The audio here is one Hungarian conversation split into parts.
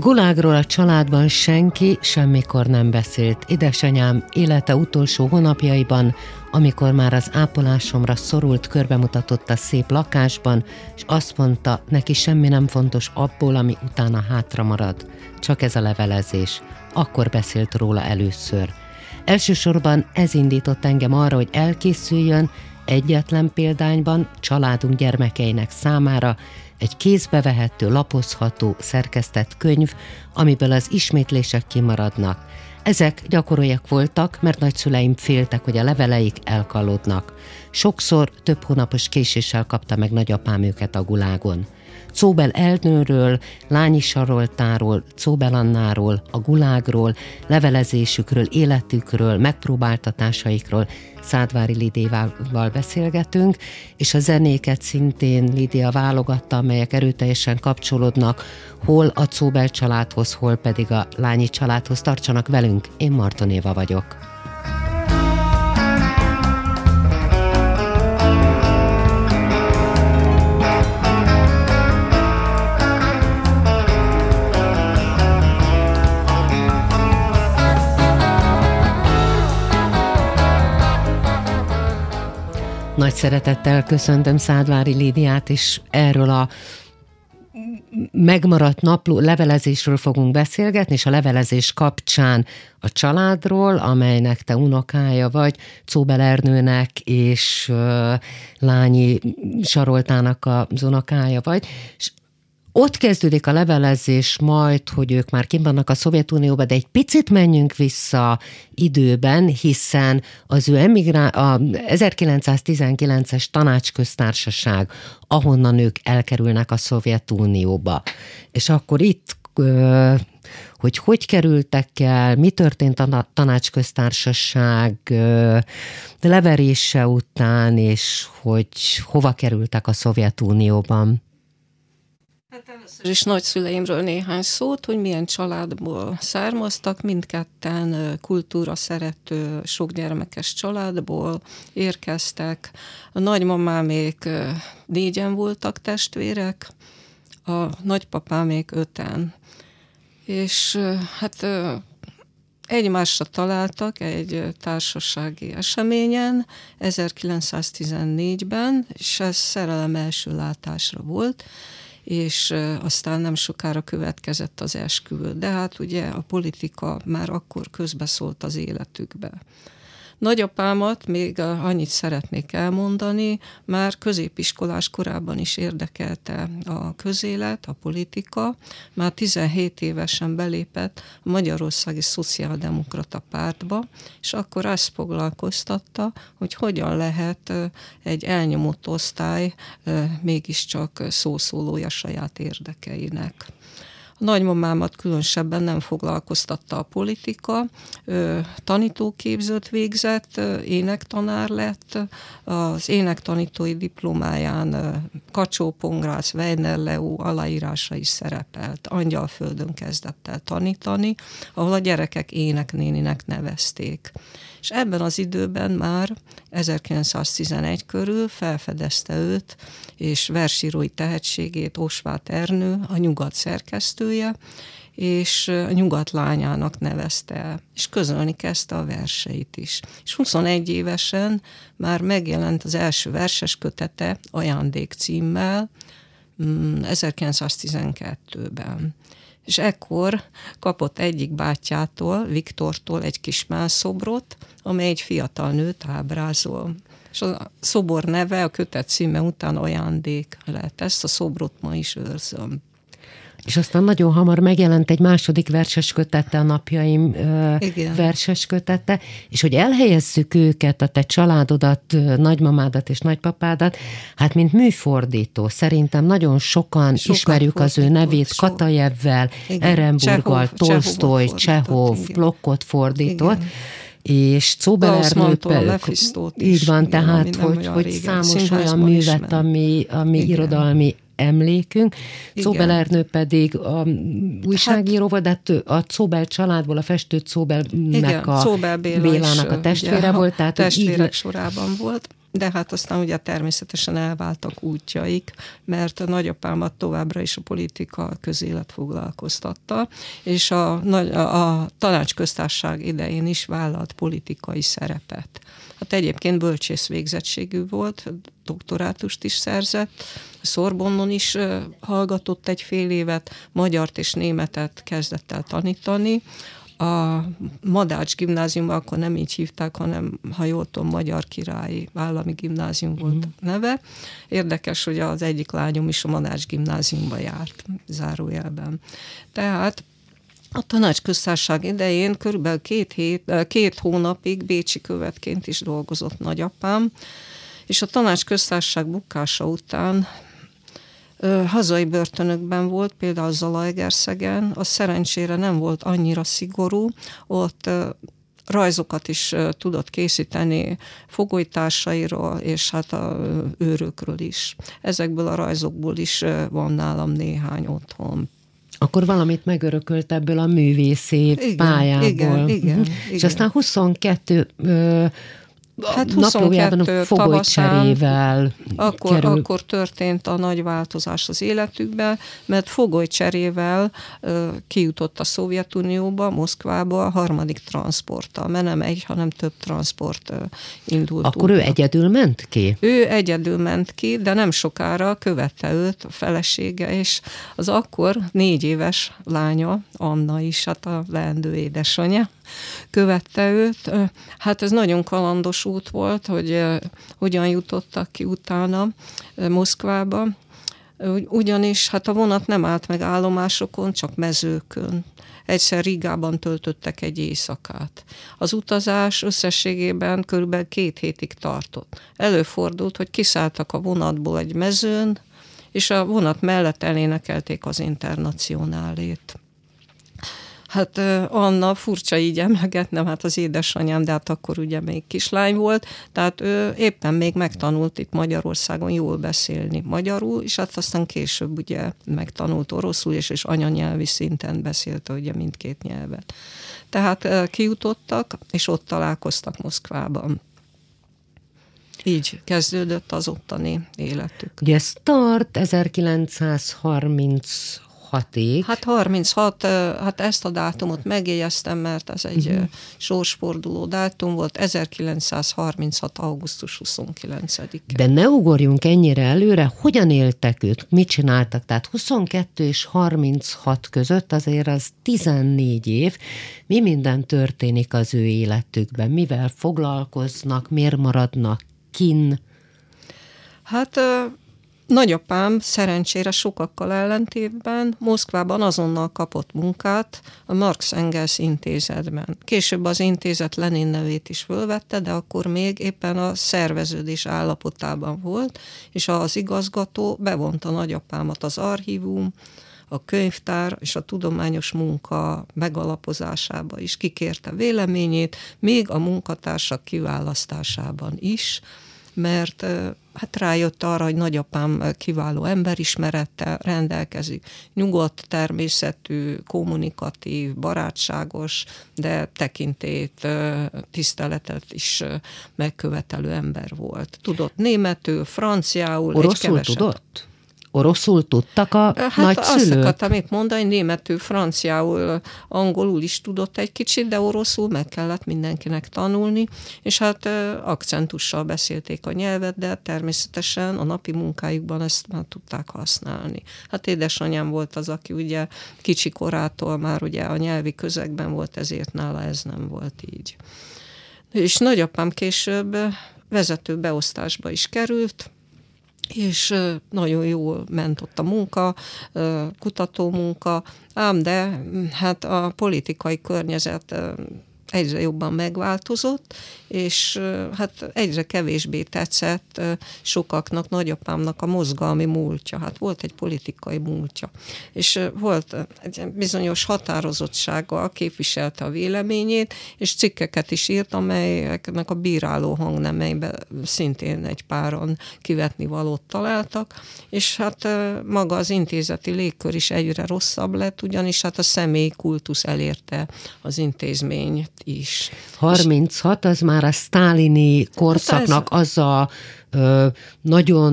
gulágról a családban senki semmikor nem beszélt. Édesanyám élete utolsó hónapjaiban, amikor már az ápolásomra szorult, körbemutatott a szép lakásban, és azt mondta, neki semmi nem fontos abból, ami utána hátra marad. Csak ez a levelezés. Akkor beszélt róla először. Elsősorban ez indított engem arra, hogy elkészüljön egyetlen példányban családunk gyermekeinek számára egy kézbevehető, lapozható, szerkesztett könyv, amiből az ismétlések kimaradnak. Ezek gyakorolják voltak, mert nagyszüleim féltek, hogy a leveleik elkalódnak. Sokszor több hónapos késéssel kapta meg nagyapám őket a gulágon. Cóbel Elnőről, Lányi Saroltáról, Cóbel Annáról, a gulágról, levelezésükről, életükről, megpróbáltatásaikról Szádvári Lidéval beszélgetünk, és a zenéket szintén Lidia válogatta, amelyek erőteljesen kapcsolódnak hol a Cóbel családhoz, hol pedig a Lányi családhoz. Tartsanak velünk, én Marton Éva vagyok. Nagy szeretettel köszöntöm Szádvári Lídiát, és erről a megmaradt napló levelezésről fogunk beszélgetni, és a levelezés kapcsán a családról, amelynek te unokája vagy, Cóbel Ernőnek és uh, Lányi Saroltának az unokája vagy, és ott kezdődik a levelezés majd, hogy ők már kim vannak a Szovjetunióban, de egy picit menjünk vissza időben, hiszen az ő emigrá- a 1919-es tanácsköztársaság, ahonnan ők elkerülnek a Szovjetunióba. És akkor itt hogy hogy kerültek el, mi történt a tanácsköztársaság leverése után, és hogy hova kerültek a Szovjetunióban. Először is nagyszüleimről néhány szót, hogy milyen családból származtak, mindketten kultúra szerető, sokgyermekes családból érkeztek. A nagymamámék négyen voltak testvérek, a nagypapámék öten. És hát egymásra találtak egy társasági eseményen 1914-ben, és ez szerelem első látásra volt, és aztán nem sokára következett az esküvő. De hát ugye a politika már akkor közbeszólt az életükbe. Nagyapámat még annyit szeretnék elmondani, már középiskolás korában is érdekelte a közélet, a politika. Már 17 évesen belépett a Magyarországi Szociáldemokrata Pártba, és akkor azt foglalkoztatta, hogy hogyan lehet egy elnyomott osztály mégiscsak szószólója saját érdekeinek. A nagymamámat különösebben nem foglalkoztatta a politika, tanítóképzőt végzett, énektanár lett, az énektanítói diplomáján Kacsó Pongrász, Weiner Leo aláírása is szerepelt. Angyalföldön kezdett el tanítani, ahol a gyerekek éneknéninek nevezték és ebben az időben már 1911 körül felfedezte őt, és versírói tehetségét Osvát Ernő, a nyugat szerkesztője, és a nyugat lányának nevezte el, és közölni kezdte a verseit is. És 21 évesen már megjelent az első verses kötete Ajándék címmel, 1912-ben. És ekkor kapott egyik bátyától, Viktortól egy kis mászobrot, amely egy fiatal nőt ábrázol. És a szobor neve, a kötet címe után ajándék lett. Ezt a szobrot ma is őrzöm. És aztán nagyon hamar megjelent egy második verses kötette, a napjaim Igen. verses kötette, és hogy elhelyezzük őket, a te családodat, nagymamádat és nagypapádat, hát mint műfordító, szerintem nagyon sokan Sokat ismerjük az ő nevét, so. Katajevvel, Erenburggal, Tolstoy, Csehov, blokkot fordított, Igen. És Cóbel Ernőt, így van, tehát, hogy, hogy számos olyan művet, ami, ami irodalmi emlékünk. Cóbel Ernő pedig a újságíró volt, de hát a Cóbel családból, a festő Cóbelnek a Cóbel Béla Bélának is, a testvére ugye, volt. Tehát testvérek így... sorában volt de hát aztán ugye természetesen elváltak útjaik, mert a nagyapámat továbbra is a politika közélet foglalkoztatta, és a, a tanácsköztárság idején is vállalt politikai szerepet. Hát egyébként bölcsész végzettségű volt, doktorátust is szerzett, Szorbonnon is hallgatott egy fél évet, magyart és németet kezdett el tanítani, a Madács gimnázium, akkor nem így hívták, hanem, ha jól tudom, Magyar Királyi Állami Gimnázium volt uh-huh. neve. Érdekes, hogy az egyik lányom is a Madács gimnáziumba járt, zárójelben. Tehát a tanácsköztárság idején körülbelül két, hét, két hónapig Bécsi követként is dolgozott nagyapám, és a tanácsköztárság bukása után hazai börtönökben volt, például Zalaegerszegen, az szerencsére nem volt annyira szigorú, ott rajzokat is tudott készíteni fogolytársairól, és hát a őrökről is. Ezekből a rajzokból is van nálam néhány otthon. Akkor valamit megörökölt ebből a művészi igen, pályából. Igen, igen, És igen. aztán 22 ö, hát naplójában a fogolycserével akkor, kerül. akkor történt a nagy változás az életükben, mert fogolycserével uh, kijutott a Szovjetunióba, Moszkvába a harmadik transporttal, mert nem egy, hanem több transport uh, indult. Akkor útba. ő egyedül ment ki? Ő egyedül ment ki, de nem sokára követte őt a felesége, és az akkor négy éves lánya, Anna is, hát a leendő édesanyja, követte őt. Hát ez nagyon kalandos út volt, hogy hogyan jutottak ki utána Moszkvába. Ugyanis hát a vonat nem állt meg állomásokon, csak mezőkön. Egyszer Rigában töltöttek egy éjszakát. Az utazás összességében körülbelül két hétig tartott. Előfordult, hogy kiszálltak a vonatból egy mezőn, és a vonat mellett elénekelték az internacionálét. Hát Anna furcsa így emlegetnem, hát az édesanyám, de hát akkor ugye még kislány volt, tehát ő éppen még megtanult itt Magyarországon jól beszélni magyarul, és hát aztán később ugye megtanult oroszul, és, és anyanyelvi szinten beszélte ugye mindkét nyelvet. Tehát kijutottak, és ott találkoztak Moszkvában. Így kezdődött az ottani életük. Ugye Start 1930 36-ig. Hát 36, hát ezt a dátumot megjegyeztem, mert ez egy uh-huh. sorsforduló dátum volt, 1936. augusztus 29-e. De ne ugorjunk ennyire előre, hogyan éltek ők, mit csináltak? Tehát 22 és 36 között azért az 14 év, mi minden történik az ő életükben, mivel foglalkoznak, miért maradnak kin? Hát Nagyapám szerencsére sokakkal ellentétben Moszkvában azonnal kapott munkát a Marx Engels intézetben. Később az intézet Lenin nevét is fölvette, de akkor még éppen a szerveződés állapotában volt, és az igazgató bevonta nagyapámat az archívum, a könyvtár és a tudományos munka megalapozásába is kikérte véleményét, még a munkatársak kiválasztásában is, mert hát rájött arra, hogy nagyapám kiváló emberismerettel rendelkezik, nyugodt természetű, kommunikatív, barátságos, de tekintét, tiszteletet is megkövetelő ember volt. Tudott németül, franciául, Oroszul egy keveset. tudott? Oroszul tudtak a hát nagyszülők? azt akartam mondani, németül, franciául, angolul is tudott egy kicsit, de oroszul meg kellett mindenkinek tanulni, és hát akcentussal beszélték a nyelvet, de természetesen a napi munkájukban ezt már tudták használni. Hát édesanyám volt az, aki ugye kicsi korától már ugye a nyelvi közegben volt, ezért nála ez nem volt így. És nagyapám később vezető beosztásba is került, és nagyon jól ment ott a munka, kutató munka, ám de hát a politikai környezet egyre jobban megváltozott, és hát egyre kevésbé tetszett sokaknak, nagyapámnak a mozgalmi múltja. Hát volt egy politikai múltja. És volt egy bizonyos határozottsággal képviselte a véleményét, és cikkeket is írt, amelyeknek a bíráló hangnemeiben szintén egy páron kivetni valót találtak, és hát maga az intézeti légkör is egyre rosszabb lett, ugyanis hát a személy kultusz elérte az intézményt is. 36 az már a sztálini korszaknak hát az a nagyon,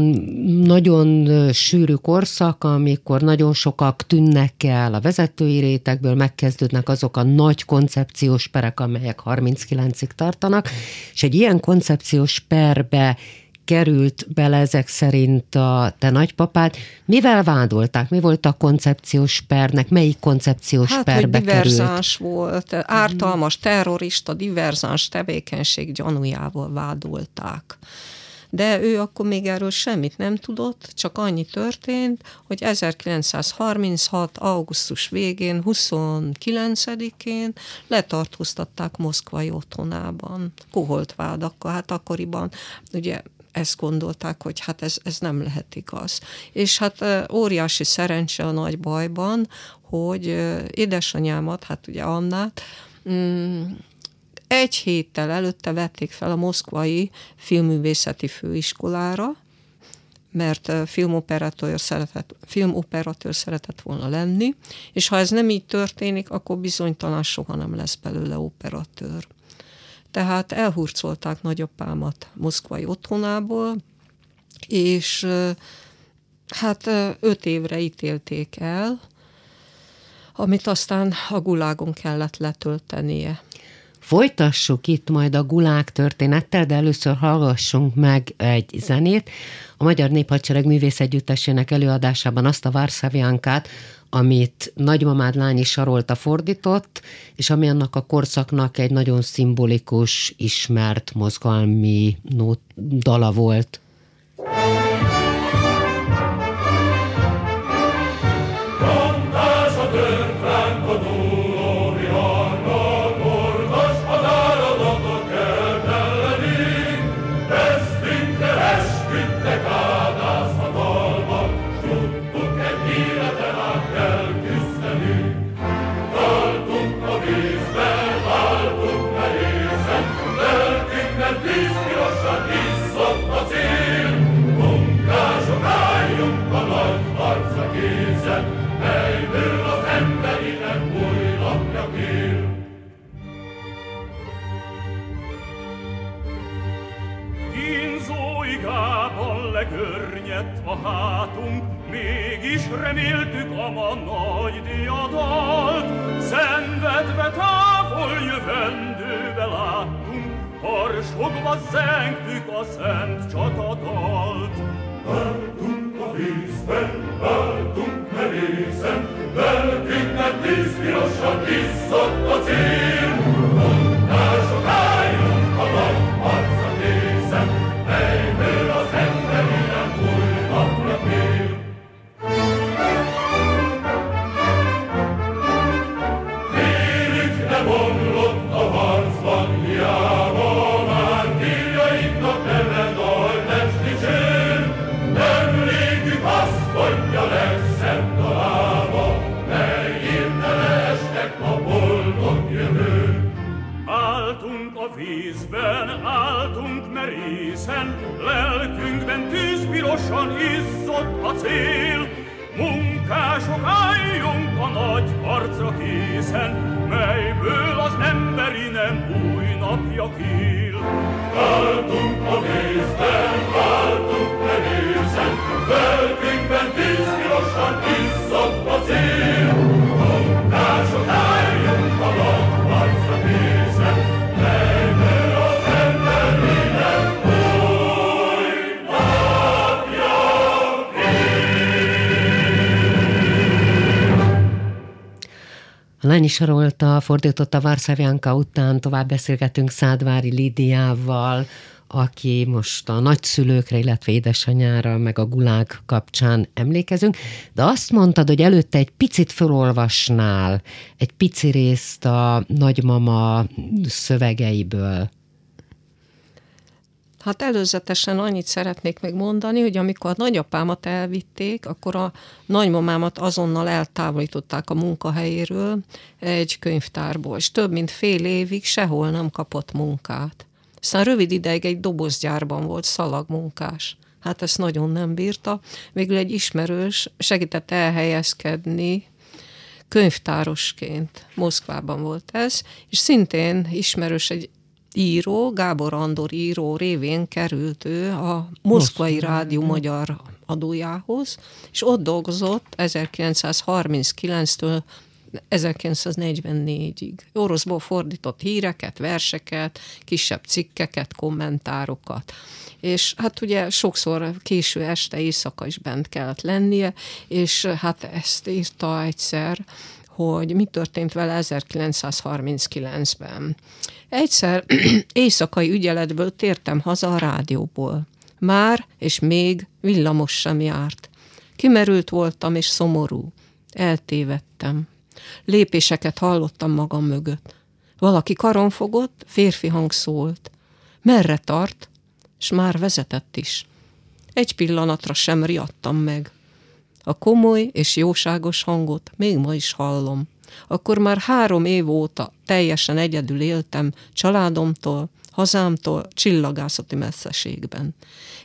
nagyon sűrű korszak, amikor nagyon sokak tűnnek el a vezetői rétegből, megkezdődnek azok a nagy koncepciós perek, amelyek 39-ig tartanak, és egy ilyen koncepciós perbe került bele ezek szerint a te nagypapád. Mivel vádolták? Mi volt a koncepciós pernek? Melyik koncepciós hát, perbe hogy diverzáns került? volt, ártalmas, terrorista, diverzáns tevékenység gyanújával vádolták de ő akkor még erről semmit nem tudott, csak annyi történt, hogy 1936. augusztus végén, 29-én letartóztatták moszkvai otthonában, koholt vádakkal, hát akkoriban ugye ezt gondolták, hogy hát ez, ez nem lehet igaz. És hát óriási szerencse a nagy bajban, hogy édesanyámat, hát ugye Annát, mm, egy héttel előtte vették fel a moszkvai filmművészeti főiskolára, mert filmoperatőr szeretett, filmoperatőr szeretett volna lenni, és ha ez nem így történik, akkor bizonytalan soha nem lesz belőle operatőr tehát elhurcolták nagyapámat moszkvai otthonából, és hát öt évre ítélték el, amit aztán a gulágon kellett letöltenie. Folytassuk itt majd a gulák történettel, de először hallgassunk meg egy zenét. A Magyar Néphadsereg Művészegyüttesének előadásában azt a Varszaviánkát, amit nagymamád lányi Sarolta fordított, és ami annak a korszaknak egy nagyon szimbolikus, ismert mozgalmi dala volt. Hátunk, mégis reméltük a ma nagy diadalt. Szenvedve távol jövendőbe láttunk, harsogva zengtük a szent csatadalt. Álltunk a vízben, álltunk merészen, lelkünknek tíz pirosan iszott a cél. Tűzpirosan izzott a cél. Munkások álljunk a nagy harcra készen, melyből az emberi nem új napja kél. Álltunk a vízben, álltunk merészen, Lányi Sarolta fordította Varszavianka után, tovább beszélgetünk Szádvári Lidiával, aki most a nagyszülőkre, illetve édesanyára, meg a gulág kapcsán emlékezünk, de azt mondtad, hogy előtte egy picit felolvasnál egy pici részt a nagymama szövegeiből. Hát előzetesen annyit szeretnék még mondani, hogy amikor a nagyapámat elvitték, akkor a nagymamámat azonnal eltávolították a munkahelyéről egy könyvtárból, és több mint fél évig sehol nem kapott munkát. Aztán rövid ideig egy dobozgyárban volt szalagmunkás. Hát ezt nagyon nem bírta. Végül egy ismerős segített elhelyezkedni könyvtárosként. Moszkvában volt ez, és szintén ismerős egy író, Gábor Andor író révén került ő a Moszkvai Moszkva. Rádió magyar adójához, és ott dolgozott 1939-től 1944-ig. Oroszból fordított híreket, verseket, kisebb cikkeket, kommentárokat. És hát ugye sokszor késő este, éjszaka is bent kellett lennie, és hát ezt írta egyszer, hogy mi történt vele 1939-ben. Egyszer éjszakai ügyeletből tértem haza a rádióból. Már és még villamos sem járt. Kimerült voltam és szomorú. Eltévedtem. Lépéseket hallottam magam mögött. Valaki karon fogott, férfi hang szólt. Merre tart? És már vezetett is. Egy pillanatra sem riadtam meg. A komoly és jóságos hangot még ma is hallom. Akkor már három év óta teljesen egyedül éltem családomtól, hazámtól csillagászati messzeségben.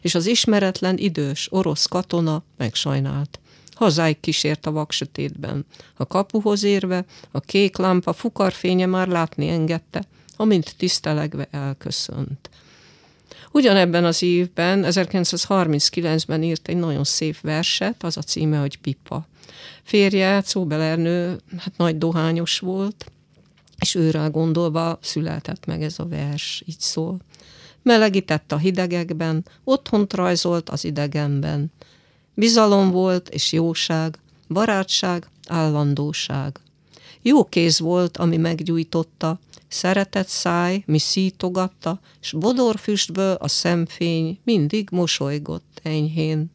És az ismeretlen idős orosz katona megsajnált. Hazáig kísért a vaksötétben. A kapuhoz érve, a kék lámpa fukarfénye már látni engedte, amint tisztelegve elköszönt. Ugyanebben az évben, 1939-ben írt egy nagyon szép verset, az a címe, hogy Pipa. Férje, Cóbelernő, hát nagy dohányos volt, és őre gondolva született meg ez a vers, így szól. Melegített a hidegekben, otthont rajzolt az idegenben. Bizalom volt és jóság, barátság, állandóság. Jó kéz volt, ami meggyújtotta, szeretett száj, mi szítogatta, s bodorfüstből a szemfény mindig mosolygott enyhén.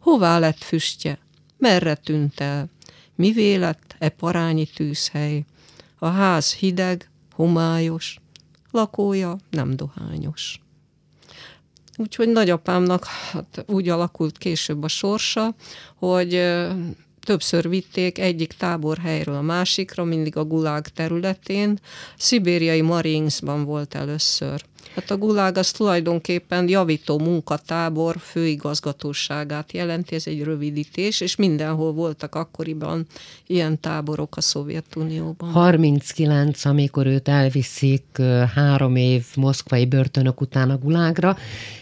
Hová lett füstje? Merre tűnt el? Mi lett e parányi tűzhely? A ház hideg, homályos, lakója nem dohányos. Úgyhogy nagyapámnak hát úgy alakult később a sorsa, hogy többször vitték egyik táborhelyről a másikra, mindig a Gulag területén. Szibériai Marinsban volt először. Hát a Gulag az tulajdonképpen javító munkatábor főigazgatóságát jelenti, ez egy rövidítés, és mindenhol voltak akkoriban ilyen táborok a Szovjetunióban. 39, amikor őt elviszik három év moszkvai börtönök után a Gulágra,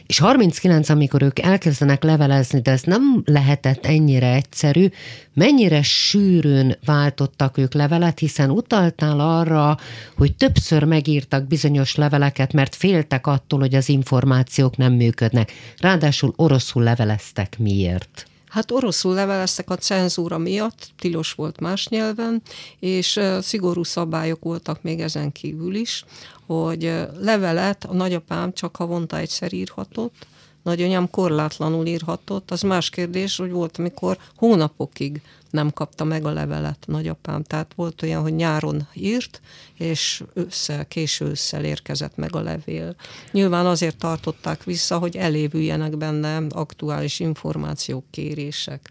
és 39, amikor ők elkezdenek levelezni, de ez nem lehetett ennyire egyszerű, mennyire sűrűn váltottak ők levelet, hiszen utaltál arra, hogy többször megírtak bizonyos leveleket, mert féltek attól, hogy az információk nem működnek. Ráadásul oroszul leveleztek miért? Hát oroszul leveleztek a cenzúra miatt, tilos volt más nyelven, és szigorú szabályok voltak még ezen kívül is, hogy levelet a nagyapám csak havonta egyszer írhatott, nagyanyám korlátlanul írhatott, az más kérdés, hogy volt, amikor hónapokig nem kapta meg a levelet nagyapám. Tehát volt olyan, hogy nyáron írt, és ősszel, késő ősszel érkezett meg a levél. Nyilván azért tartották vissza, hogy elévüljenek benne aktuális információk, kérések.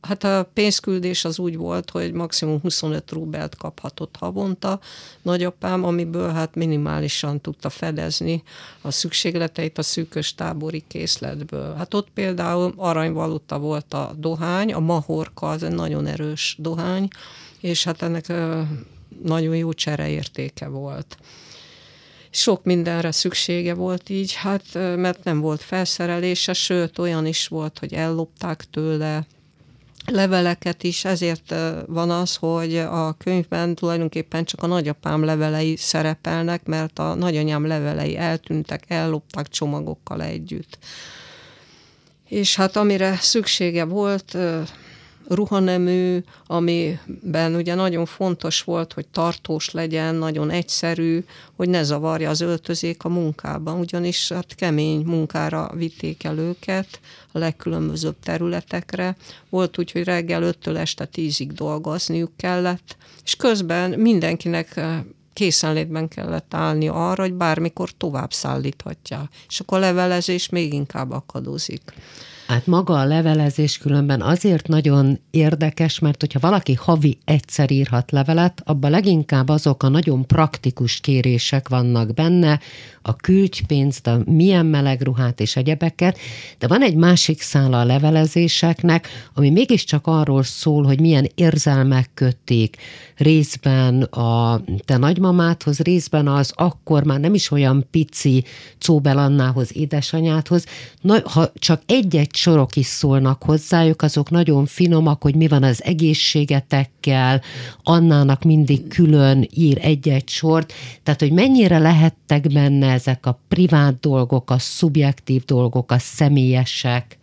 Hát a pénzküldés az úgy volt, hogy maximum 25 rubelt kaphatott havonta nagyapám, amiből hát minimálisan tudta fedezni a szükségleteit a szűkös tábori készletből. Hát ott például aranyvaluta volt a dohány, a mahorka az egy nagyon erős dohány, és hát ennek nagyon jó csereértéke volt sok mindenre szüksége volt így, hát mert nem volt felszerelése, sőt olyan is volt, hogy ellopták tőle, leveleket is, ezért van az, hogy a könyvben tulajdonképpen csak a nagyapám levelei szerepelnek, mert a nagyanyám levelei eltűntek, ellopták csomagokkal együtt. És hát amire szüksége volt, ruhanemű, amiben ugye nagyon fontos volt, hogy tartós legyen, nagyon egyszerű, hogy ne zavarja az öltözék a munkában, ugyanis hát kemény munkára vitték el őket a legkülönbözőbb területekre. Volt úgy, hogy reggel 5-től este 10-ig dolgozniuk kellett, és közben mindenkinek készenlétben kellett állni arra, hogy bármikor tovább szállíthatja. És akkor a levelezés még inkább akadozik. Hát maga a levelezés különben azért nagyon érdekes, mert hogyha valaki havi egyszer írhat levelet, abban leginkább azok a nagyon praktikus kérések vannak benne, a küldpénzt, a milyen meleg ruhát és egyebeket, de van egy másik szála a levelezéseknek, ami mégiscsak arról szól, hogy milyen érzelmek kötték részben a te nagymamádhoz, részben az akkor már nem is olyan pici Czóbel Annához, édesanyádhoz, Na, ha csak egy-egy sorok is szólnak hozzájuk, azok nagyon finomak, hogy mi van az egészségetekkel, Annának mindig külön ír egy-egy sort, tehát hogy mennyire lehettek benne ezek a privát dolgok, a szubjektív dolgok, a személyesek?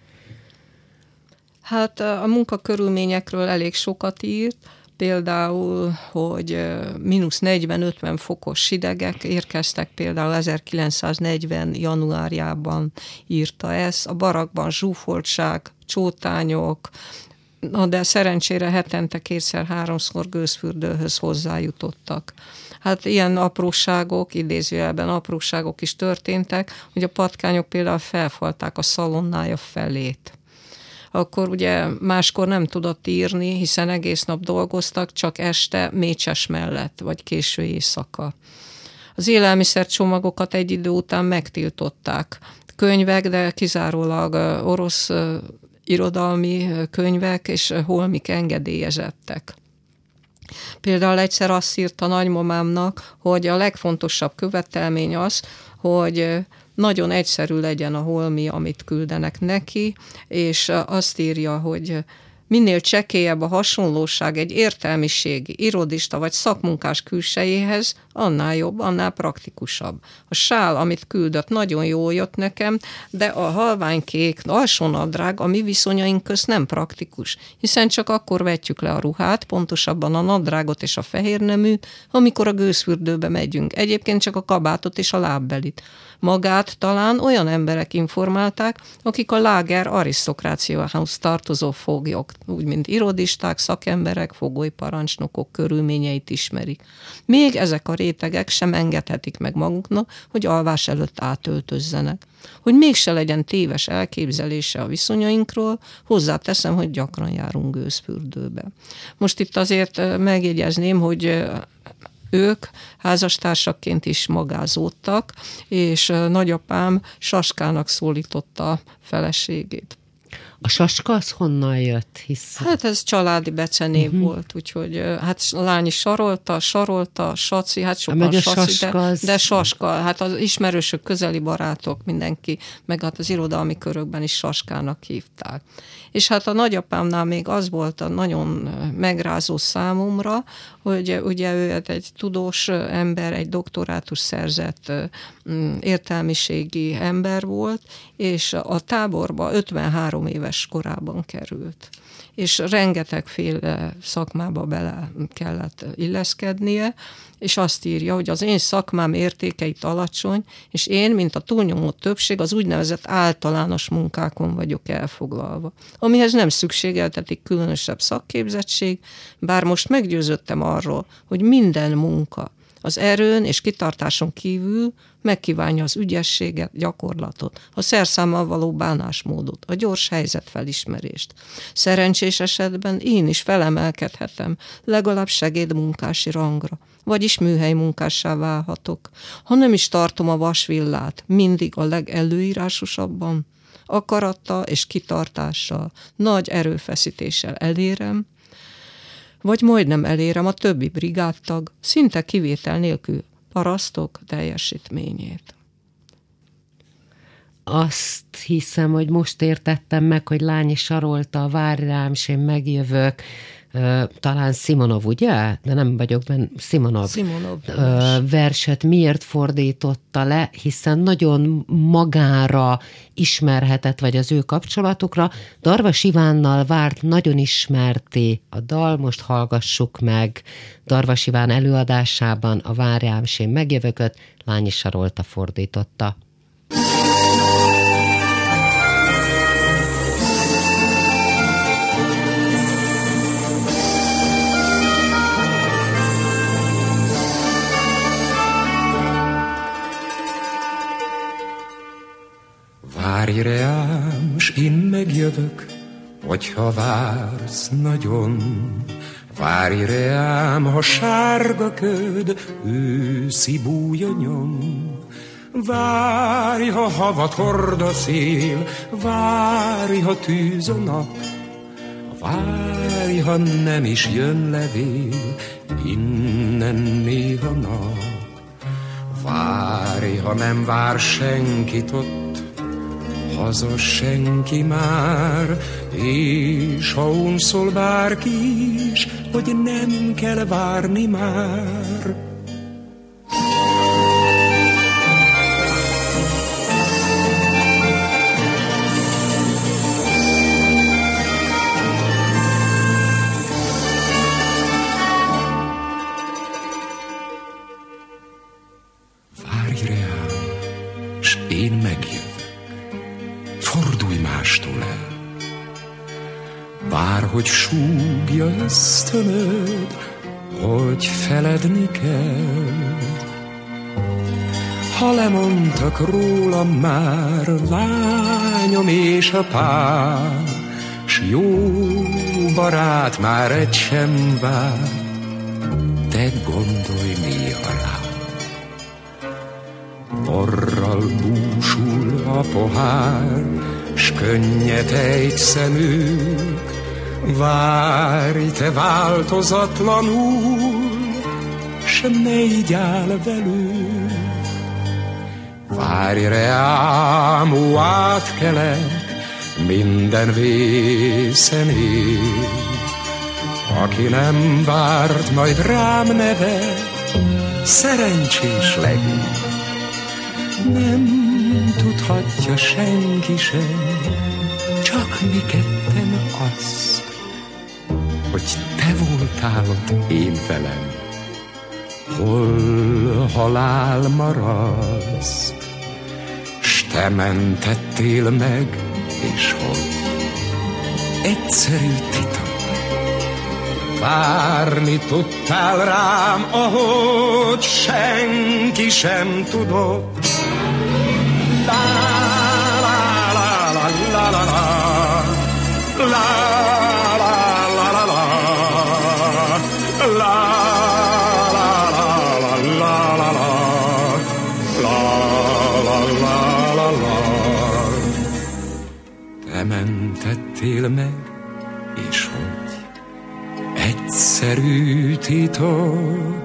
Hát a munkakörülményekről elég sokat írt, például, hogy mínusz 40-50 fokos hidegek érkeztek például 1940 januárjában írta ezt, a barakban zsúfoltság, csótányok, na de szerencsére hetente kétszer-háromszor gőzfürdőhöz hozzájutottak. Hát ilyen apróságok, idézőjelben apróságok is történtek, hogy a patkányok például felfalták a szalonnája felét akkor ugye máskor nem tudott írni, hiszen egész nap dolgoztak, csak este mécses mellett, vagy késő éjszaka. Az élelmiszercsomagokat egy idő után megtiltották. Könyvek, de kizárólag orosz irodalmi könyvek és holmik engedélyezettek. Például egyszer azt írta nagymamámnak, hogy a legfontosabb követelmény az, hogy nagyon egyszerű legyen a holmi, amit küldenek neki, és azt írja, hogy minél csekélyebb a hasonlóság egy értelmiségi, irodista vagy szakmunkás külsejéhez, annál jobb, annál praktikusabb. A sál, amit küldött, nagyon jó jött nekem, de a halványkék alsónadrág a mi viszonyaink közt nem praktikus, hiszen csak akkor vetjük le a ruhát, pontosabban a nadrágot és a fehér neműt, amikor a gőzfürdőbe megyünk. Egyébként csak a kabátot és a lábbelit. Magát talán olyan emberek informálták, akik a láger arisztokráciához tartozó foglyok, úgy mint irodisták, szakemberek, fogolyparancsnokok körülményeit ismerik. Még ezek a rétegek sem engedhetik meg maguknak, hogy alvás előtt átöltözzenek. Hogy mégse legyen téves elképzelése a viszonyainkról, hozzáteszem, hogy gyakran járunk gőzfürdőbe. Most itt azért megjegyezném, hogy ők házastársakként is magázódtak, és nagyapám Saskának szólította feleségét. A saska az honnan jött? Hisz... Hát ez családi becenév uh-huh. volt, úgyhogy hát a lány is sarolta, sarolta, saci, hát sokan meg saci, de, az... de saska, hát az ismerősök, közeli barátok, mindenki, meg hát az irodalmi körökben is saskának hívták. És hát a nagyapámnál még az volt a nagyon megrázó számomra, hogy ugye ő egy tudós ember, egy doktorátus szerzett értelmiségi ember volt, és a táborba 53 éves korában került. És rengetegféle szakmába bele kellett illeszkednie, és azt írja, hogy az én szakmám értékeit alacsony, és én, mint a túlnyomó többség, az úgynevezett általános munkákon vagyok elfoglalva, amihez nem szükségeltetik különösebb szakképzettség, bár most meggyőzöttem arról, hogy minden munka, az erőn és kitartáson kívül megkívánja az ügyességet, gyakorlatot, a szerszámmal való bánásmódot, a gyors helyzetfelismerést. Szerencsés esetben én is felemelkedhetem, legalább segédmunkási rangra, vagyis műhely munkássá válhatok. Ha nem is tartom a vasvillát, mindig a legelőírásosabban, akarattal és kitartással, nagy erőfeszítéssel elérem, vagy majdnem elérem a többi brigádtag, szinte kivétel nélkül parasztok teljesítményét. azt hiszem, hogy most értettem meg, hogy Lányi Sarolta, várj rám, és én megjövök, talán Simonov, ugye? De nem vagyok benne, Simonov, Simonov verset miért fordította le, hiszen nagyon magára ismerhetett, vagy az ő kapcsolatukra. Darvas Ivánnal várt nagyon ismerté a dal, most hallgassuk meg Darvas Iván előadásában a Várjám, és én megjövököt, Lányi Sarolta fordította. Várj reám, s én megjövök, hogyha vársz nagyon. Várj reám, ha sárga köd, őszi bújonyom. Várj, ha havat hord a szél, várj, ha tűz a nap. Várj, ha nem is jön levél, innen néha nap. Várj, ha nem vár senkit ott, haza senki már, és ha unszol bárki is, hogy nem kell várni már. Ösztönöd, hogy feledni kell. Ha lemondtak rólam már lányom és a pár, s jó barát már egy sem vár, te gondolj néha rá. Orral búsul a pohár, s könnyet egy szemük, Várj te változatlanul, s ne így áll velünk. Várj reám, átkelek, minden vészen. Aki nem várt, majd rám neve, szerencsés legyen. Nem tudhatja senki sem, csak mi ketten azt hogy te voltál ott én velem, hol halál maradsz, s te mentettél meg, és hogy egyszerű titok. Várni tudtál rám, ahogy senki sem tudott. La la la la la la la la mentettél meg, és hogy egyszerű titok,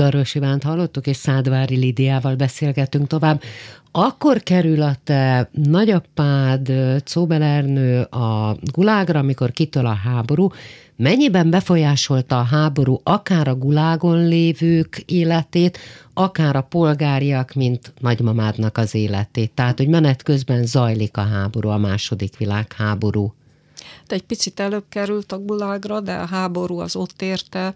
Darvas Ivánt hallottuk, és Szádvári Lidiával beszélgetünk tovább. Akkor kerül a te nagyapád, Cóbelernő a gulágra, amikor kitől a háború. Mennyiben befolyásolta a háború akár a gulágon lévők életét, akár a polgáriak, mint nagymamádnak az életét? Tehát, hogy menet közben zajlik a háború, a második világháború hát egy picit előbb került a gulágra, de a háború az ott érte.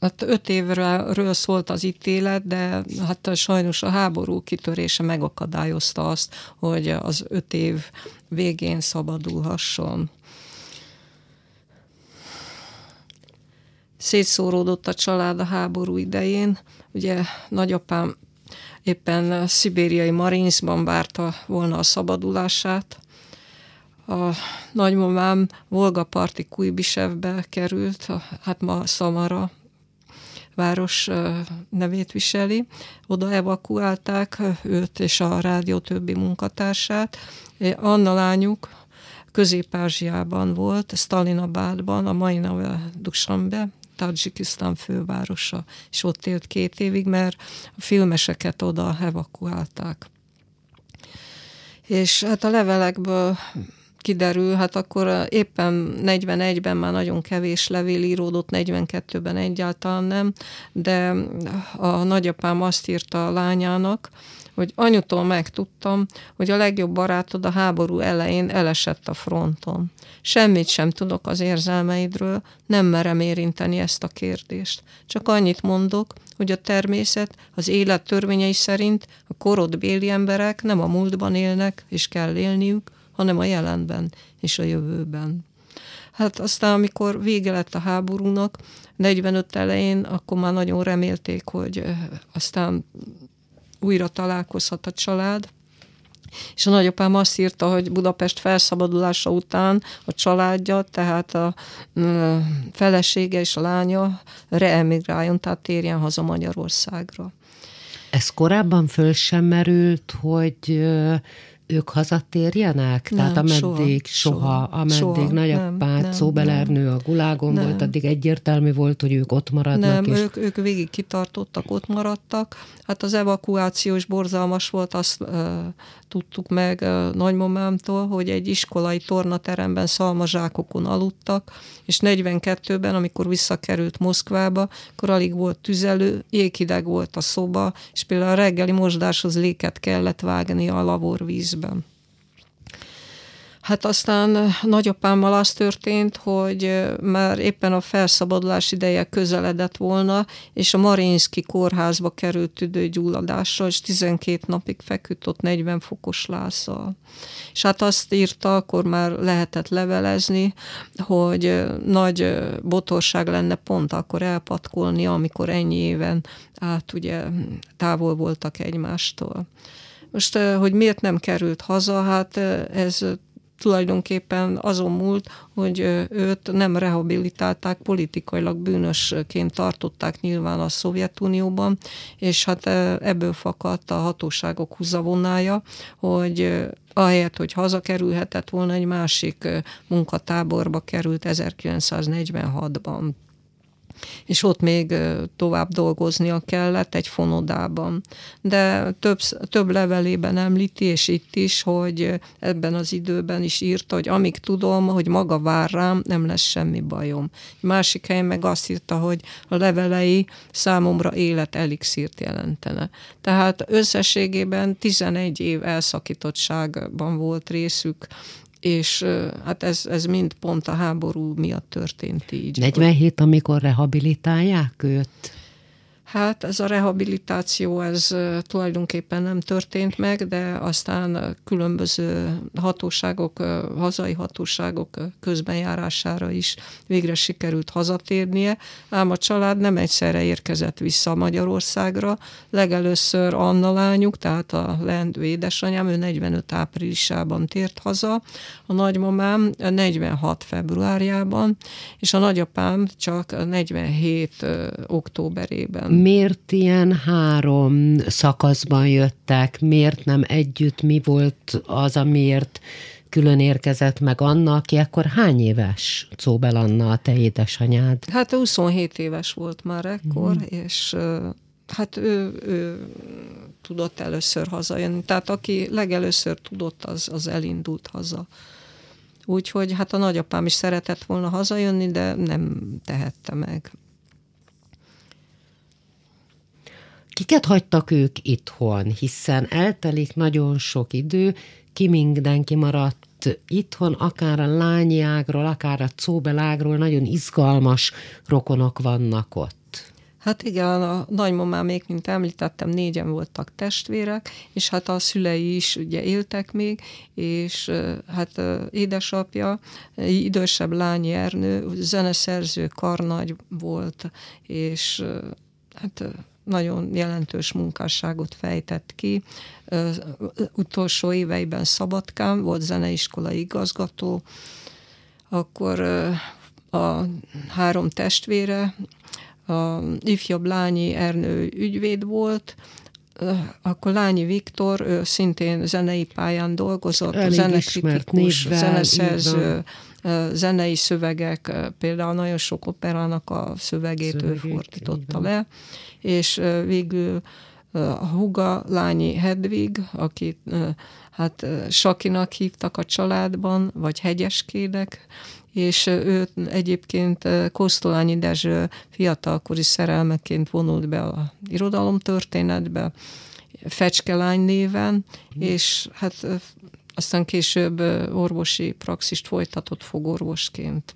Hát öt évről szólt az ítélet, de hát sajnos a háború kitörése megakadályozta azt, hogy az öt év végén szabadulhasson. Szétszóródott a család a háború idején. Ugye nagyapám éppen szibériai Marinsban várta volna a szabadulását, a nagymamám Volga-parti Kujbisevbe került, hát ma Szamara város nevét viseli. Oda evakuálták őt és a rádió többi munkatársát. Anna lányuk Közép-Ázsiában volt, Stalinabádban, a mai neve Dushanbe, Tajikisztán fővárosa, és ott élt két évig, mert a filmeseket oda evakuálták. És hát a levelekből kiderül, hát akkor éppen 41-ben már nagyon kevés levél íródott, 42-ben egyáltalán nem, de a nagyapám azt írta a lányának, hogy anyutól megtudtam, hogy a legjobb barátod a háború elején elesett a fronton. Semmit sem tudok az érzelmeidről, nem merem érinteni ezt a kérdést. Csak annyit mondok, hogy a természet az élet törvényei szerint a korod béli emberek nem a múltban élnek, és kell élniük, hanem a jelenben és a jövőben. Hát aztán, amikor vége lett a háborúnak, 45 elején, akkor már nagyon remélték, hogy aztán újra találkozhat a család, és a nagyapám azt írta, hogy Budapest felszabadulása után a családja, tehát a felesége és a lánya reemigráljon, tehát térjen haza Magyarországra. Ez korábban föl sem merült, hogy ők hazatérjenek? Nem, Tehát ameddig soha, soha ameddig soha, nagyapád Szóbelernő a gulágon nem. volt, addig egyértelmű volt, hogy ők ott maradnak. Nem, és... ők, ők végig kitartottak, ott maradtak. Hát az evakuáció is borzalmas volt, azt uh, tudtuk meg uh, nagymamámtól, hogy egy iskolai tornateremben szalmazsákokon aludtak, és 42-ben, amikor visszakerült Moszkvába, akkor alig volt tüzelő, jéghideg volt a szoba, és például a reggeli mosdáshoz léket kellett vágni a laborvízben. Hát aztán nagyapámmal az történt, hogy már éppen a felszabadulás ideje közeledett volna, és a Marinszki kórházba került tüdőgyulladásra, és 12 napig feküdt ott 40 fokos lázzal. És hát azt írta, akkor már lehetett levelezni, hogy nagy botorság lenne pont akkor elpatkolni, amikor ennyi éven át ugye távol voltak egymástól. Most, hogy miért nem került haza, hát ez tulajdonképpen azon múlt, hogy őt nem rehabilitálták, politikailag bűnösként tartották nyilván a Szovjetunióban, és hát ebből fakadt a hatóságok húzavonája, hogy ahelyett, hogy hazakerülhetett volna, egy másik munkatáborba került 1946-ban és ott még tovább dolgoznia kellett egy fonodában. De több, több levelében említi, és itt is, hogy ebben az időben is írta, hogy amíg tudom, hogy maga vár rám, nem lesz semmi bajom. Másik helyen meg azt írta, hogy a levelei számomra élet elixírt jelentene. Tehát összességében 11 év elszakítottságban volt részük és hát ez, ez mind pont a háború miatt történt így. 47, amikor rehabilitálják őt? Hát ez a rehabilitáció, ez tulajdonképpen nem történt meg, de aztán különböző hatóságok, hazai hatóságok közbenjárására is végre sikerült hazatérnie, ám a család nem egyszerre érkezett vissza Magyarországra. Legelőször Anna lányuk, tehát a leendő édesanyám, ő 45 áprilisában tért haza, a nagymamám 46 februárjában, és a nagyapám csak 47 októberében miért ilyen három szakaszban jöttek, miért nem együtt, mi volt az, amiért külön érkezett meg Anna, aki akkor hány éves Czóbel Anna, a te édesanyád? Hát 27 éves volt már ekkor, mm. és hát ő, ő tudott először hazajönni. Tehát aki legelőször tudott, az, az elindult haza. Úgyhogy hát a nagyapám is szeretett volna hazajönni, de nem tehette meg. Kiket hagytak ők itthon, hiszen eltelik nagyon sok idő, ki mindenki maradt itthon, akár a lányágról, akár a cóbelágról, nagyon izgalmas rokonok vannak ott. Hát igen, a nagymamám még, mint említettem, négyen voltak testvérek, és hát a szülei is ugye éltek még, és hát édesapja, idősebb lány Ernő, zeneszerző, karnagy volt, és hát nagyon jelentős munkásságot fejtett ki. Utolsó éveiben Szabadkán volt zeneiskola igazgató, akkor a három testvére, a ifjabb lányi Ernő ügyvéd volt, akkor Lányi Viktor, ő szintén zenei pályán dolgozott, Elég zenekritikus, névvel, zeneszerző, zenei szövegek, például nagyon sok operának a szövegét, szövegét ő fordította le, és végül a huga Lányi Hedvig, akit hát Sakinak hívtak a családban, vagy Hegyeskének, és ő egyébként Kosztolányi Dezső fiatalkori szerelmeként vonult be a irodalomtörténetbe, Fecskelány néven, mm. és hát aztán később orvosi praxist folytatott fogorvosként.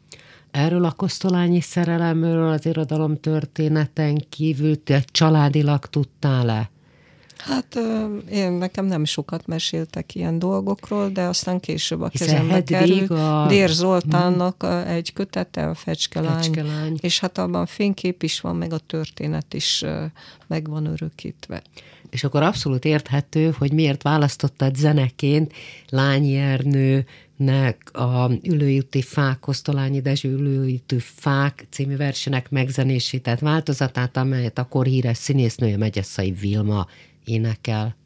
Erről a kosztolányi szerelemről az irodalom történeten kívül te családilag tudtál-e? Hát én nekem nem sokat meséltek ilyen dolgokról, de aztán később a kezembe került. A... Dér Zoltánnak hmm. egy kötete, a Fecskelány, Fecskelány, és hát abban fénykép is van, meg a történet is meg van örökítve. És akkor abszolút érthető, hogy miért választottad zeneként Lányi Ernő, nek a Ülőjúti fák, Kosztolányi Dezső Ülőjúti fák című versenek megzenésített változatát, amelyet akkor híres színésznője Megyeszai Vilma énekel.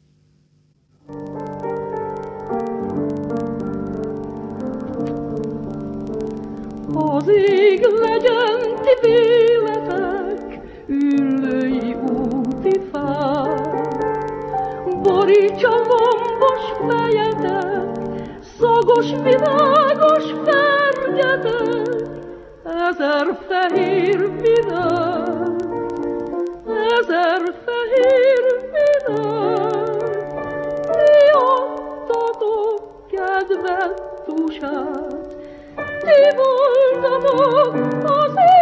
Az ég legyen ti véletek, ülői úti fák, borítsa lombos fejetek, szagos, virágos fergetek, ezer fehér virág, ezer fehér ti adtatok kedvettusát, ti voltatok az ifjúság,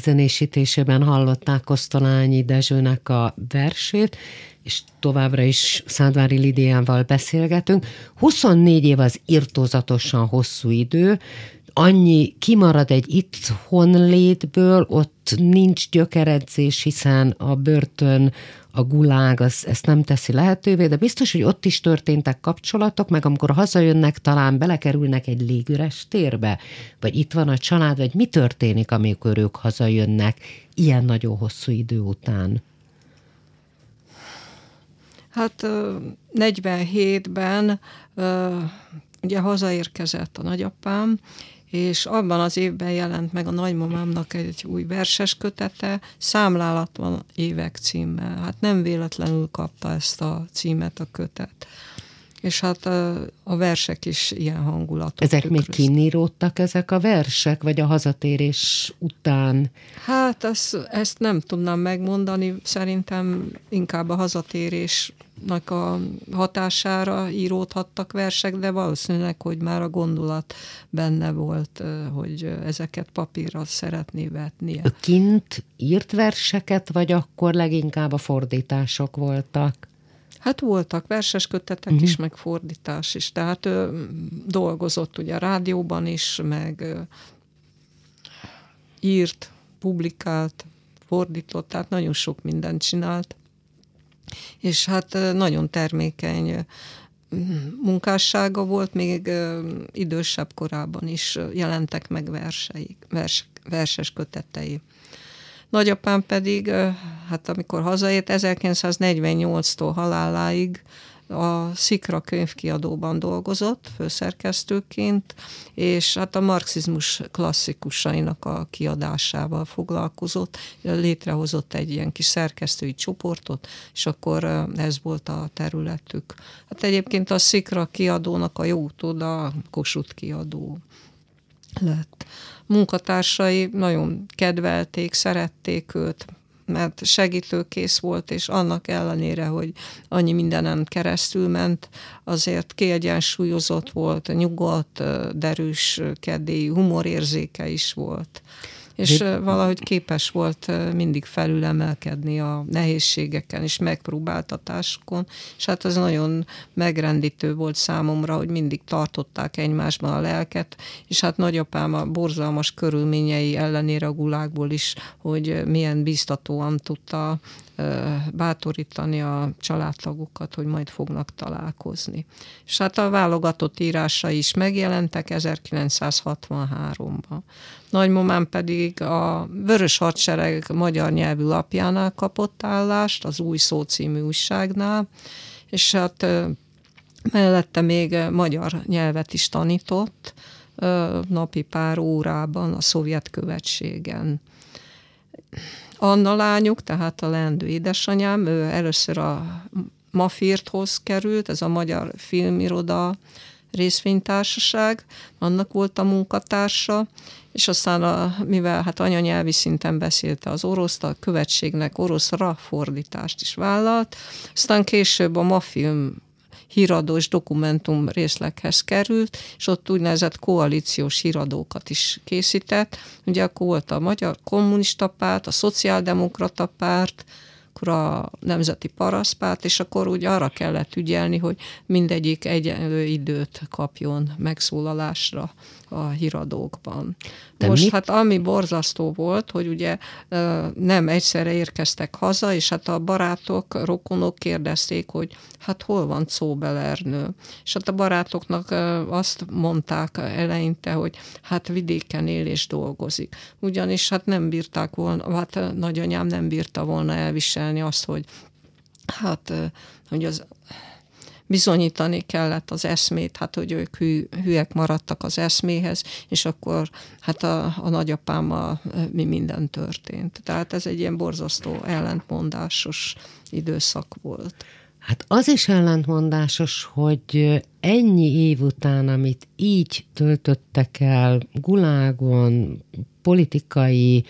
megzenésítésében hallották Kosztolányi Dezsőnek a versét, és továbbra is Szádvári Lidiával beszélgetünk. 24 év az irtózatosan hosszú idő, annyi kimarad egy itthon létből, ott nincs gyökeredzés, hiszen a börtön, a gulág, az, ezt nem teszi lehetővé, de biztos, hogy ott is történtek kapcsolatok, meg amikor hazajönnek, talán belekerülnek egy légüres térbe, vagy itt van a család, vagy mi történik, amikor ők hazajönnek ilyen nagyon hosszú idő után? Hát 47-ben ugye hazaérkezett a nagyapám, és abban az évben jelent meg a nagymamámnak egy új verses kötete, Számlálatlan évek címmel. Hát nem véletlenül kapta ezt a címet a kötet. És hát a, a versek is ilyen hangulatot Ezek tükröz. még kiníródtak ezek a versek, vagy a hazatérés után? Hát ezt, ezt nem tudnám megmondani, szerintem inkább a hazatérés a hatására íródhattak versek, de valószínűleg, hogy már a gondolat benne volt, hogy ezeket papírra szeretné vetnie. Kint írt verseket, vagy akkor leginkább a fordítások voltak? Hát voltak verses kötetek uh-huh. is, meg fordítás is. Tehát ő dolgozott ugye a rádióban is, meg ö, írt, publikált, fordított, tehát nagyon sok mindent csinált és hát nagyon termékeny munkássága volt, még idősebb korában is jelentek meg verseik, vers, verses kötetei. Nagyapám pedig, hát amikor hazaért, 1948-tól haláláig a Szikra könyvkiadóban dolgozott, főszerkesztőként, és hát a marxizmus klasszikusainak a kiadásával foglalkozott, létrehozott egy ilyen kis szerkesztői csoportot, és akkor ez volt a területük. Hát egyébként a Szikra kiadónak a jó a Kossuth kiadó lett. Munkatársai nagyon kedvelték, szerették őt, mert segítőkész volt, és annak ellenére, hogy annyi mindenen keresztül ment, azért kiegyensúlyozott volt, nyugodt, derűs, kedélyű, humorérzéke is volt és De... valahogy képes volt mindig felülemelkedni a nehézségeken és megpróbáltatásokon, és hát ez nagyon megrendítő volt számomra, hogy mindig tartották egymásban a lelket, és hát nagyapám a borzalmas körülményei ellenére a gulákból is, hogy milyen biztatóan tudta bátorítani a családtagokat, hogy majd fognak találkozni. És hát a válogatott írásai is megjelentek 1963-ban. Nagymamám pedig a Vörös Hadsereg magyar nyelvű lapjánál kapott állást, az Új Szó című újságnál, és hát mellette még magyar nyelvet is tanított, napi pár órában a szovjet követségen. Anna lányuk, tehát a leendő édesanyám, ő először a Mafirthoz került, ez a Magyar Filmiroda részvénytársaság, annak volt a munkatársa, és aztán, a, mivel hát anyanyelvi szinten beszélte az oroszt, a követségnek oroszra fordítást is vállalt, aztán később a Mafilm híradós dokumentum részleghez került, és ott úgynevezett koalíciós híradókat is készített. Ugye akkor volt a Magyar Kommunista Párt, a Szociáldemokrata Párt, akkor a Nemzeti Paraszpárt, és akkor úgy arra kellett ügyelni, hogy mindegyik egyenlő időt kapjon megszólalásra a híradókban. De Most mi? hát ami borzasztó volt, hogy ugye nem egyszerre érkeztek haza, és hát a barátok, rokonok kérdezték, hogy hát hol van Cóbelernő. És hát a barátoknak azt mondták eleinte, hogy hát vidéken él és dolgozik. Ugyanis hát nem bírták volna, hát nagyanyám nem bírta volna elviselni azt, hogy hát hogy az bizonyítani kellett az eszmét, hát hogy ők hű, hülyek maradtak az eszméhez, és akkor hát a, a nagyapámmal mi minden történt. Tehát ez egy ilyen borzasztó ellentmondásos időszak volt. Hát az is ellentmondásos, hogy ennyi év után, amit így töltöttek el gulágon, politikai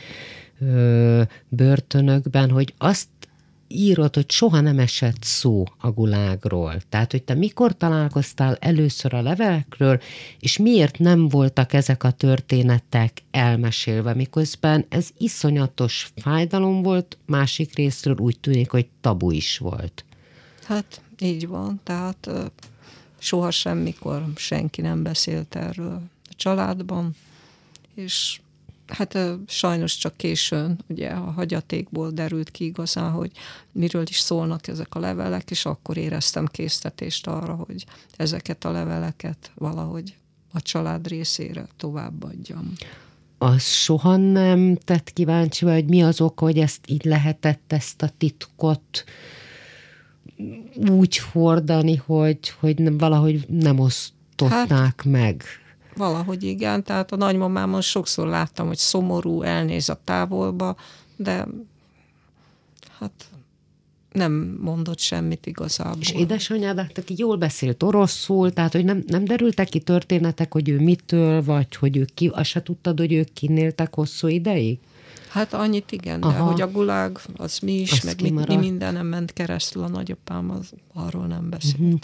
ö, börtönökben, hogy azt írott, hogy soha nem esett szó a gulágról. Tehát, hogy te mikor találkoztál először a levelekről, és miért nem voltak ezek a történetek elmesélve, miközben ez iszonyatos fájdalom volt, másik részről úgy tűnik, hogy tabu is volt. Hát így van, tehát soha semmikor senki nem beszélt erről. A családban, és hát sajnos csak későn, ugye a hagyatékból derült ki igazán, hogy miről is szólnak ezek a levelek, és akkor éreztem késztetést arra, hogy ezeket a leveleket valahogy a család részére továbbadjam. Az soha nem tett kíváncsi, vagy mi az oka, hogy ezt így lehetett, ezt a titkot úgy hordani, hogy, hogy valahogy nem osztották hát, meg? Valahogy igen, tehát a nagymamámon sokszor láttam, hogy szomorú, elnéz a távolba, de hát nem mondott semmit igazából. És édesanyád, aki jól beszélt oroszul, tehát hogy nem, nem derültek ki történetek, hogy ő mitől, vagy hogy ő ki, azt se tudtad, hogy ők kinéltek hosszú ideig? Hát annyit igen, Aha. de hogy a gulág, az mi is, az meg mi, mi mindenem ment keresztül a nagyapám, az arról nem beszélt. Uh-huh.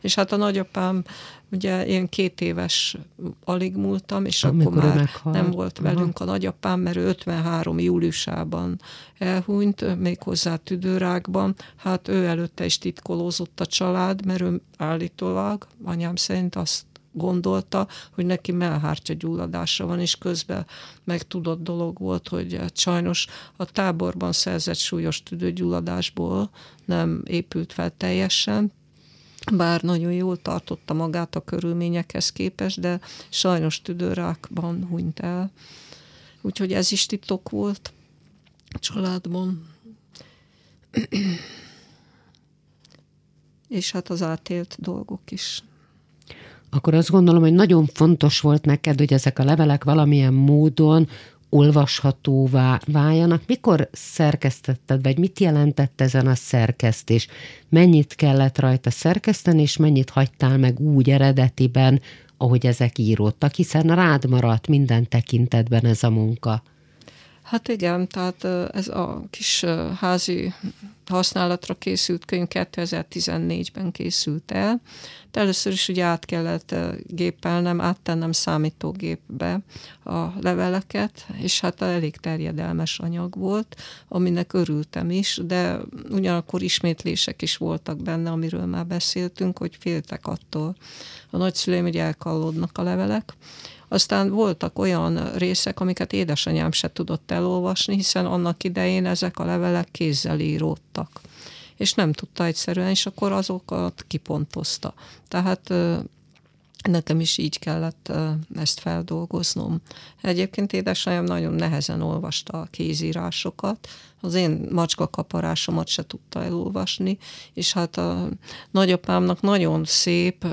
És hát a nagyapám, ugye én két éves alig múltam, és Amikor akkor már meghalt. nem volt velünk Aha. a nagyapám, mert ő 53 júliusában elhunyt, méghozzá tüdőrákban. Hát ő előtte is titkolózott a család, mert ő állítólag, anyám szerint azt gondolta, hogy neki melhártya gyulladása van, és közben megtudott dolog volt, hogy hát sajnos a táborban szerzett súlyos tüdőgyulladásból nem épült fel teljesen, bár nagyon jól tartotta magát a körülményekhez képest, de sajnos tüdőrákban hunyt el. Úgyhogy ez is titok volt a családban. És hát az átélt dolgok is akkor azt gondolom, hogy nagyon fontos volt neked, hogy ezek a levelek valamilyen módon olvashatóvá váljanak. Mikor szerkesztetted, vagy mit jelentett ezen a szerkesztés? Mennyit kellett rajta szerkeszteni, és mennyit hagytál meg úgy eredetiben, ahogy ezek íródtak, hiszen rád maradt minden tekintetben ez a munka. Hát igen, tehát ez a kis házi használatra készült könyv 2014-ben készült el. De először is ugye át kellett gépelnem, áttennem számítógépbe a leveleket, és hát elég terjedelmes anyag volt, aminek örültem is, de ugyanakkor ismétlések is voltak benne, amiről már beszéltünk, hogy féltek attól. A nagyszüleim ugye elkallódnak a levelek, aztán voltak olyan részek, amiket édesanyám se tudott elolvasni, hiszen annak idején ezek a levelek kézzel íródtak. És nem tudta egyszerűen, és akkor azokat kipontozta. Tehát nekem is így kellett ezt feldolgoznom. Egyébként édesanyám nagyon nehezen olvasta a kézírásokat, az én macskakaparásomat se tudta elolvasni, és hát a nagyapámnak nagyon szép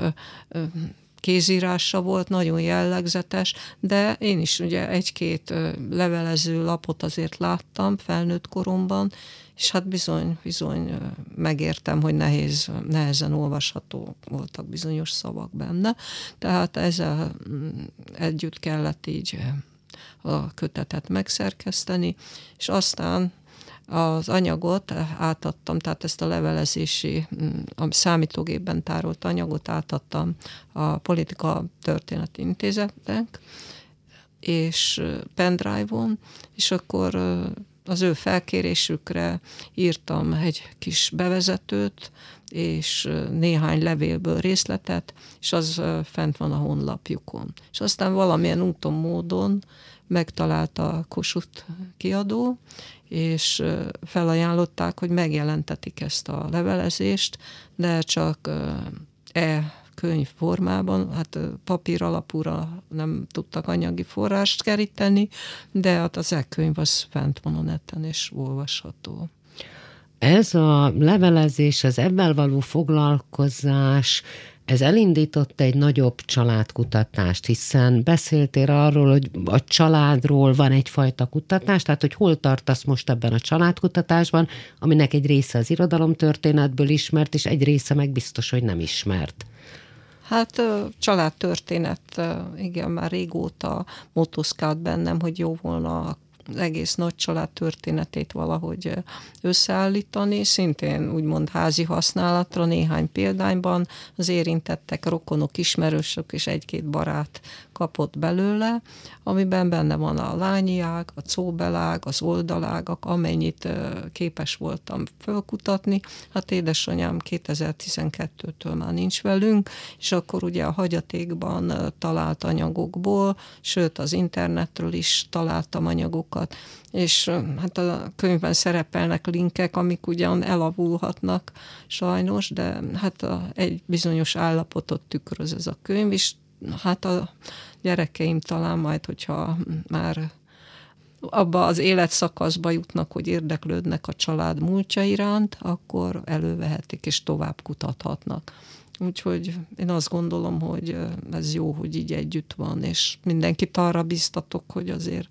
kézírása volt, nagyon jellegzetes, de én is ugye egy-két levelező lapot azért láttam felnőtt koromban, és hát bizony, bizony megértem, hogy nehéz, nehezen olvasható voltak bizonyos szavak benne, tehát ezzel mm, együtt kellett így a kötetet megszerkeszteni, és aztán az anyagot átadtam, tehát ezt a levelezési, mm, a számítógépben tárolt anyagot átadtam a Politika Történeti Intézetnek, és pendrive-on, és akkor az ő felkérésükre írtam egy kis bevezetőt, és néhány levélből részletet, és az fent van a honlapjukon. És aztán valamilyen úton, módon megtalálta a Kossuth kiadó, és felajánlották, hogy megjelentetik ezt a levelezést, de csak e könyv formában, hát papír alapúra nem tudtak anyagi forrást keríteni, de hát az e-könyv az fent van a neten, és olvasható. Ez a levelezés, az ebben való foglalkozás, ez elindított egy nagyobb családkutatást, hiszen beszéltél arról, hogy a családról van egyfajta kutatás, tehát hogy hol tartasz most ebben a családkutatásban, aminek egy része az irodalomtörténetből ismert, és egy része meg biztos, hogy nem ismert. Hát családtörténet, igen, már régóta motoszkált bennem, hogy jó volna az egész nagy család történetét valahogy összeállítani, szintén úgymond házi használatra néhány példányban az érintettek, rokonok, ismerősök és egy-két barát kapott belőle, amiben benne van a lányiág, a cóbelág, az oldalágak, amennyit képes voltam fölkutatni. Hát édesanyám 2012-től már nincs velünk, és akkor ugye a hagyatékban talált anyagokból, sőt az internetről is találtam anyagokat, és hát a könyvben szerepelnek linkek, amik ugyan elavulhatnak sajnos, de hát a, egy bizonyos állapotot tükröz ez a könyv, és hát a gyerekeim talán majd, hogyha már abba az életszakaszba jutnak, hogy érdeklődnek a család múltja iránt, akkor elővehetik és tovább kutathatnak. Úgyhogy én azt gondolom, hogy ez jó, hogy így együtt van, és mindenkit arra biztatok, hogy azért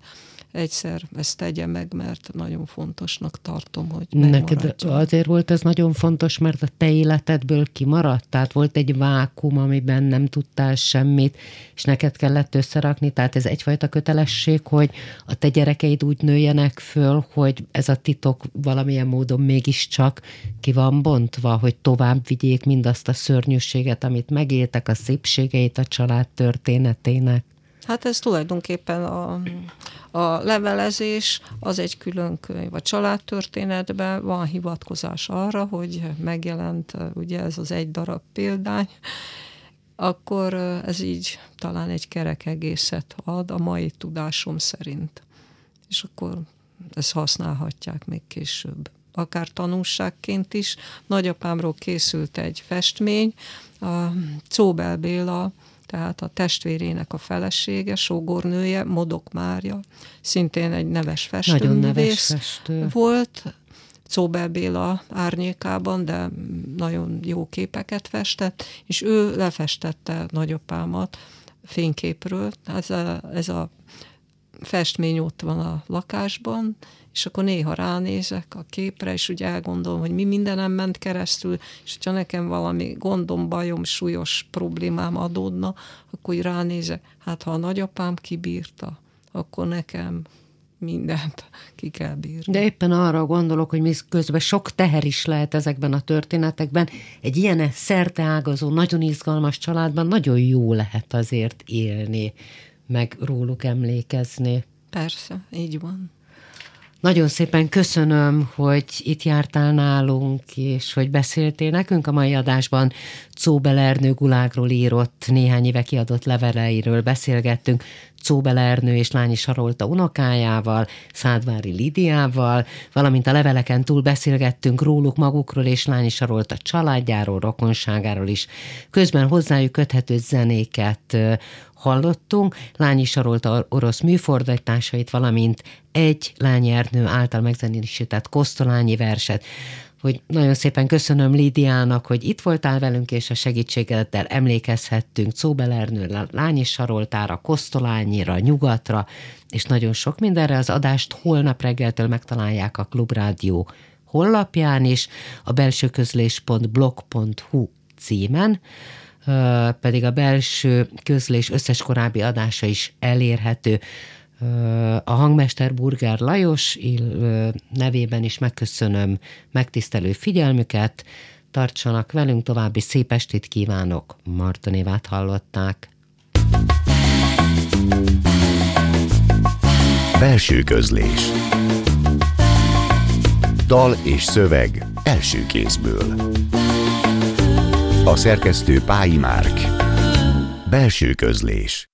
egyszer ezt tegye meg, mert nagyon fontosnak tartom, hogy Neked azért volt ez nagyon fontos, mert a te életedből kimaradt, tehát volt egy vákum, amiben nem tudtál semmit, és neked kellett összerakni, tehát ez egyfajta kötelesség, hogy a te gyerekeid úgy nőjenek föl, hogy ez a titok valamilyen módon mégiscsak ki van bontva, hogy tovább vigyék mindazt a szörnyűséget, amit megéltek, a szépségeit a család történetének. Hát ez tulajdonképpen a, a levelezés az egy külön könyv. A családtörténetben van hivatkozás arra, hogy megjelent ugye ez az egy darab példány, akkor ez így talán egy kerek egészet ad a mai tudásom szerint. És akkor ezt használhatják még később akár tanulságként is. Nagyapámról készült egy festmény, a Czóbel Béla tehát a testvérének a felesége, sógornője, Modok Mária, szintén egy neves festőművész festő. volt, Czóbel Béla árnyékában, de nagyon jó képeket festett, és ő lefestette nagyapámat fényképről. Ez a, ez a festmény ott van a lakásban, és akkor néha ránézek a képre, és úgy elgondolom, hogy mi mindenem ment keresztül, és ha nekem valami gondom, bajom, súlyos problémám adódna, akkor úgy ránézek, hát ha a nagyapám kibírta, akkor nekem mindent ki kell bírni. De éppen arra gondolok, hogy közben sok teher is lehet ezekben a történetekben. Egy ilyen szerteágazó, nagyon izgalmas családban nagyon jó lehet azért élni, meg róluk emlékezni. Persze, így van. Nagyon szépen köszönöm, hogy itt jártál nálunk, és hogy beszéltél nekünk a mai adásban. Czóbel Ernő Gulágról írott néhány éve kiadott leveleiről beszélgettünk. Czóbel Ernő és Lányi Sarolta unokájával, Szádvári Lidiával, valamint a leveleken túl beszélgettünk róluk magukról és Lányi Sarolta családjáról, rokonságáról is. Közben hozzájuk köthető zenéket hallottunk, Lányi Sarolta orosz műfordításait, valamint egy Lányi Ernő által megzenésített Kosztolányi verset hogy nagyon szépen köszönöm Lídiának, hogy itt voltál velünk, és a segítségeddel emlékezhettünk Cóbelernő, Lányi Saroltára, Kosztolányira, Nyugatra, és nagyon sok mindenre. Az adást holnap reggeltől megtalálják a Klubrádió honlapján is, a belsőközlés.blog.hu címen pedig a belső közlés összes korábbi adása is elérhető. A hangmester Burger Lajos nevében is megköszönöm megtisztelő figyelmüket, tartsanak velünk, további szép estét kívánok, Marta névát hallották. Belső közlés. Dal és szöveg első kézből. A szerkesztő Pályi Márk. Belső közlés